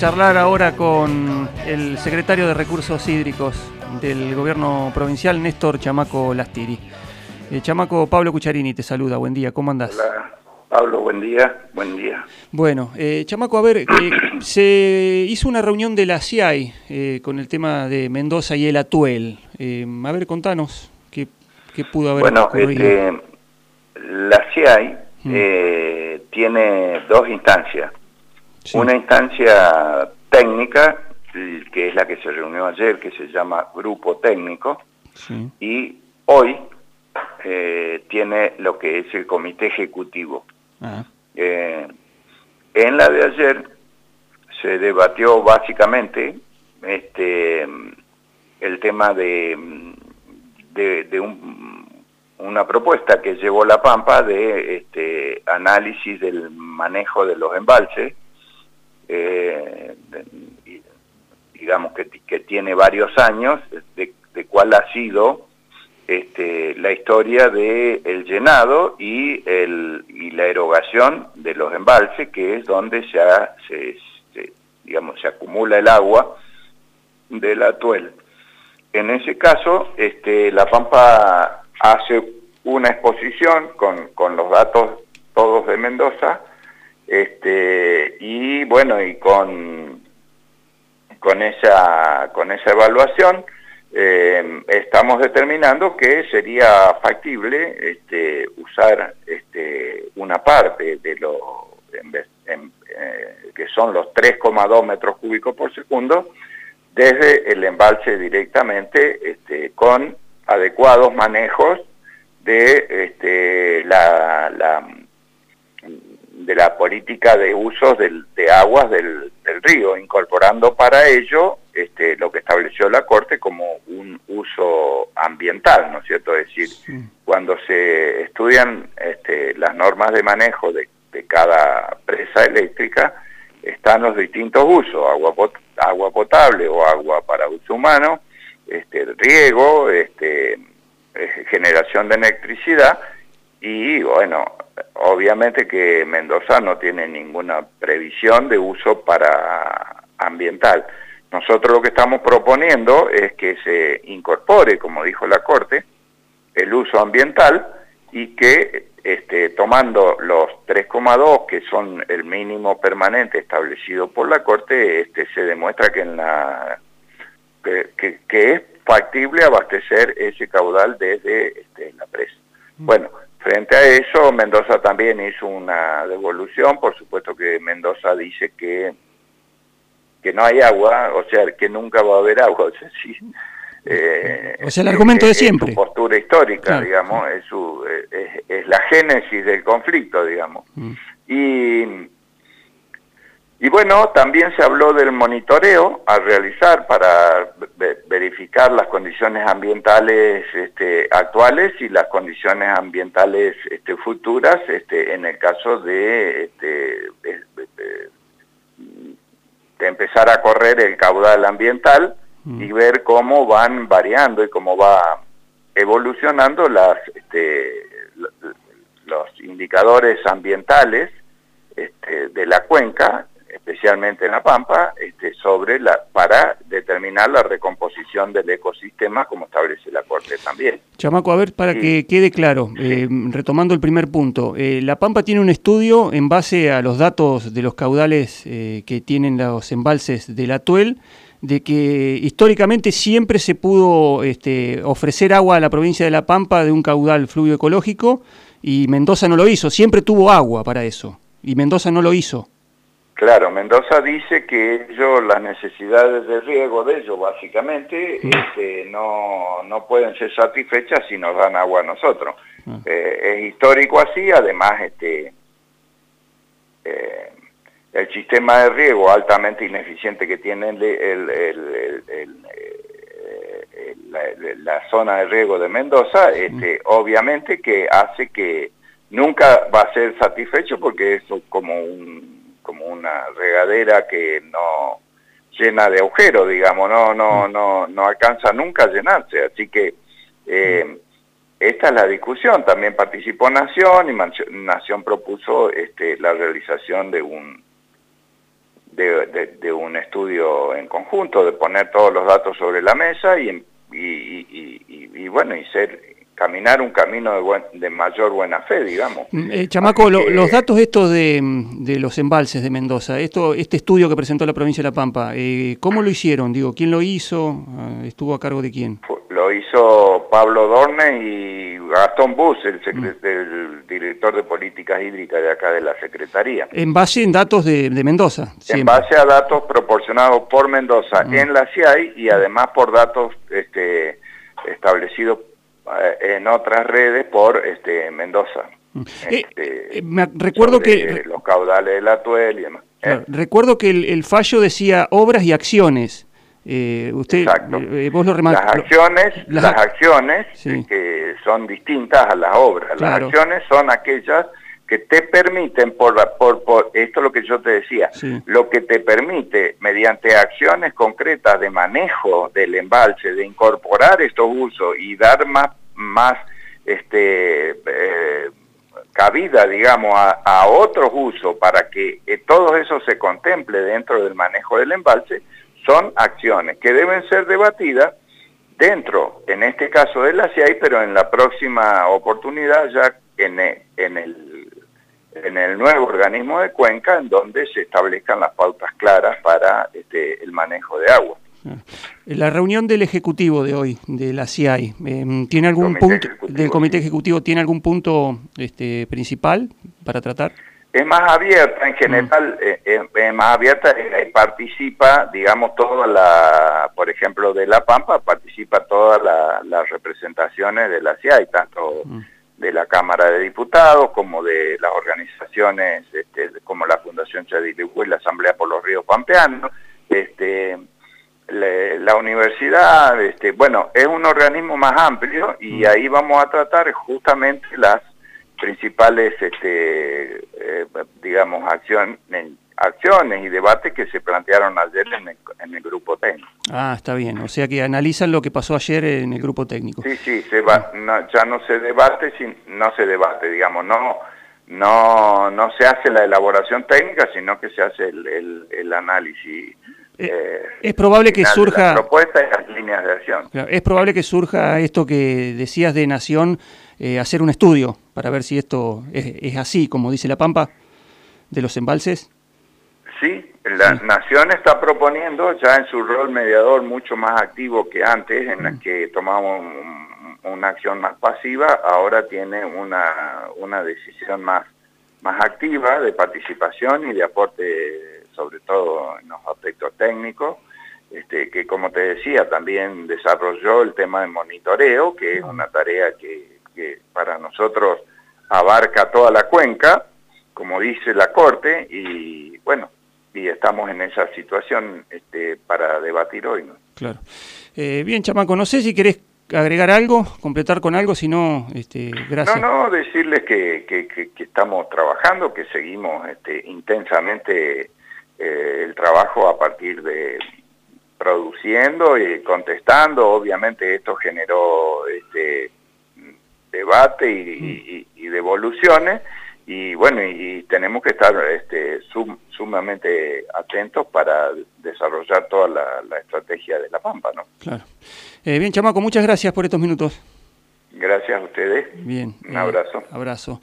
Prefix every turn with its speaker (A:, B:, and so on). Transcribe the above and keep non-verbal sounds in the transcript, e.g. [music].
A: charlar ahora con el secretario de Recursos Hídricos del gobierno provincial, Néstor Chamaco Lastiri. Eh, Chamaco, Pablo Cucharini te saluda, buen día, ¿cómo andás?
B: Hola, Pablo, buen día, buen día.
A: Bueno, eh, Chamaco, a ver, eh, [clears throat] se hizo una reunión de la CIAI eh, con el tema de Mendoza y el Atuel. Eh, a ver, contanos, ¿qué, qué pudo haber
B: Bueno,
A: ocurrido?
B: este, la CIAI
A: Mm.
B: eh, tiene dos instancias.
A: Sí.
B: Una instancia técnica, que es la que se reunió ayer, que se llama Grupo Técnico,
A: Sí.
B: y hoy eh, tiene lo que es el Comité Ejecutivo.
A: Ah,
B: Eh, en la de ayer se debatió básicamente este el tema de, de, de un- una propuesta que llevó La Pampa de este análisis del manejo de los embalses, eh, digamos que, que tiene varios años, de, de cuál ha sido este, la historia de el llenado y, el, y la erogación de los embalses, que es donde se, se, digamos, se acumula el agua del atuel. En ese caso, este, La Pampa hace una exposición con, con los datos todos de Mendoza, este, y bueno, y con, con, esa, con esa evaluación, eh, estamos determinando que sería factible este, usar este, una parte de lo eh, que son los 3,2 metros cúbicos por segundo desde el embalse directamente este, con adecuados manejos de la- de la política de usos del- de aguas del, del río, incorporando para ello este, lo que estableció la Corte como un uso ambiental, ¿no es cierto? Es decir,
A: sí.
B: cuando se estudian este, las normas de manejo de, de cada presa eléctrica, están los distintos usos, agua, pot- agua potable o agua para uso humano, este, riego, este, eh, generación de electricidad y bueno, obviamente que Mendoza no tiene ninguna previsión de uso para ambiental. Nosotros lo que estamos proponiendo es que se incorpore, como dijo la Corte, el uso ambiental y que este, tomando los 3,2 que son el mínimo permanente establecido por la Corte, este, se demuestra que, en la, que, que- que es factible abastecer ese caudal desde este, la presa. Bueno, frente a eso, Mendoza también hizo una devolución, por supuesto que Mendoza dice que que no hay agua, o sea, que nunca va a haber agua, o sea, sí, eh,
A: O sea, el argumento de siempre.
B: Es su postura histórica,
A: Claro.
B: digamos, es, su, eh, es, es la génesis del conflicto, digamos.
A: Mm.
B: Y, y bueno, también se habló del monitoreo a realizar para ve- verificar las condiciones ambientales este, actuales y las condiciones ambientales este, futuras este, en el caso de, este, de- de- empezar a correr el caudal ambiental
A: Mm.
B: y ver cómo van variando y cómo va evolucionando las este, lo- los indicadores ambientales este, de la cuenca, especialmente en la Pampa, este, sobre la para determinar la recomposición del ecosistema como establece la Corte también.
A: Chamaco, a ver, para
B: Sí.
A: que quede claro, eh, retomando el primer punto, eh, La Pampa tiene un estudio en base a los datos de los caudales eh, que tienen los embalses del Atuel, de que históricamente siempre se pudo este, ofrecer agua a la provincia de La Pampa de un caudal fluvio ecológico y Mendoza no lo hizo, siempre tuvo agua para eso y Mendoza no lo hizo.
B: Claro, Mendoza dice que ellos, las necesidades de riego de ellos básicamente este, no, no pueden ser satisfechas si nos dan agua a nosotros.
A: Ah.
B: Eh, es histórico así, además este, eh, el sistema de riego altamente ineficiente que tiene el, el- el- eh, la, la zona de riego de Mendoza, este, obviamente que hace que nunca va a ser satisfecho porque es como un una regadera que no llena de agujeros, digamos, no no no no alcanza nunca a llenarse, así que eh, esta es la discusión. También participó Nación y Nación propuso este, la realización de un de, de- de un en conjunto, de poner todos los datos sobre la mesa y, y bueno, y ser caminar un camino de, mayor buena fe, digamos.
A: Mm, eh, Chamaco, los datos estos de, los embalses de Mendoza, esto, este estudio que presentó la provincia de La Pampa, eh, ¿cómo lo hicieron? Digo, ¿quién lo hizo? Ah, ¿Estuvo a cargo de quién?
B: Lo hizo Pablo Dorne y Gastón Bus, el, mm. director de políticas hídricas de acá de la Secretaría.
A: En base en datos de, Mendoza.
B: En base a datos proporcionados por Mendoza mm. en la CIAI y además por datos este, establecidos en otras redes por este, Mendoza. Mm.
A: Eh, este, eh, me recuerdo que
B: los caudales de la Tuel y demás.
A: recuerdo que el, fallo decía obras y acciones. usted, vos lo
B: Las acciones, las, acciones que son distintas a las obras. Las acciones son aquellas que te permiten, por, por, por, esto es lo que yo te decía, lo que te permite, mediante acciones concretas de manejo del embalse, de incorporar estos usos y dar más, más este, eh, cabida, digamos, a, otros usos para que eh, todo eso se contemple dentro del manejo del embalse, son acciones que deben ser debatidas dentro, en este caso de la CIAI, pero en la próxima oportunidad ya en en el en el nuevo organismo de Cuenca, en donde se establezcan las pautas claras para este, el manejo de agua.
A: La reunión del Ejecutivo de hoy, de la CIAI, em, ¿tiene algún punto, del Comité Ejecutivo, ¿tiene algún punto este, principal para tratar?
B: Es más abierta, en general, mm. eh, eh, es más abierta, participa, digamos, toda la, por ejemplo, de La Pampa, participa todas las representaciones de la CIAI, tanto... Mm de la Cámara de Diputados, como de las organizaciones este, como la Fundación Chadilihue y la Asamblea por los Ríos Pampeanos, este, la universidad, este, bueno, es un organismo más amplio y mm. ahí vamos a tratar justamente las principales, este, eh, digamos, acciones acciones y debates que se plantearon ayer en el, grupo técnico.
A: Ah, está bien. O sea que analizan lo que pasó ayer en el grupo técnico.
B: Sí, sí, se va, ya no se debate, no se debate, digamos, no, no, no se hace la elaboración técnica, sino que se hace el, análisis.
A: Eh, eh, es probable que surja...
B: propuesta y las líneas de acción.
A: es probable que surja esto que decías de Nación, eh, hacer un estudio para ver si esto es, es así, como dice La Pampa, de los embalses.
B: Sí, la Nación está proponiendo ya en su rol mediador mucho más activo que antes, en la mm. que tomamos una acción más pasiva, ahora tiene una, una decisión más, más activa de participación y de aporte, sobre todo en los aspectos técnicos, este, que como te decía, también desarrolló el tema de monitoreo, que es una tarea que, que para nosotros abarca toda la cuenca, como dice la Corte, y bueno, y estamos en esa situación este, para debatir hoy. ¿no?
A: Claro. Eh, bien, Chamaco, no sé si querés agregar algo, completar con algo, si no, este, gracias.
B: No, no, decirles que, que, estamos trabajando, que seguimos este, intensamente eh, el trabajo a partir de produciendo y contestando, obviamente esto generó este, debate y, y devoluciones, y bueno, y tenemos que estar este, sumamente atentos para desarrollar toda la, estrategia de la Pampa, ¿no?
A: Claro. Eh, bien, Chamaco, muchas gracias por estos minutos.
B: Gracias a ustedes.
A: Bien.
B: Un abrazo.
A: Abrazo.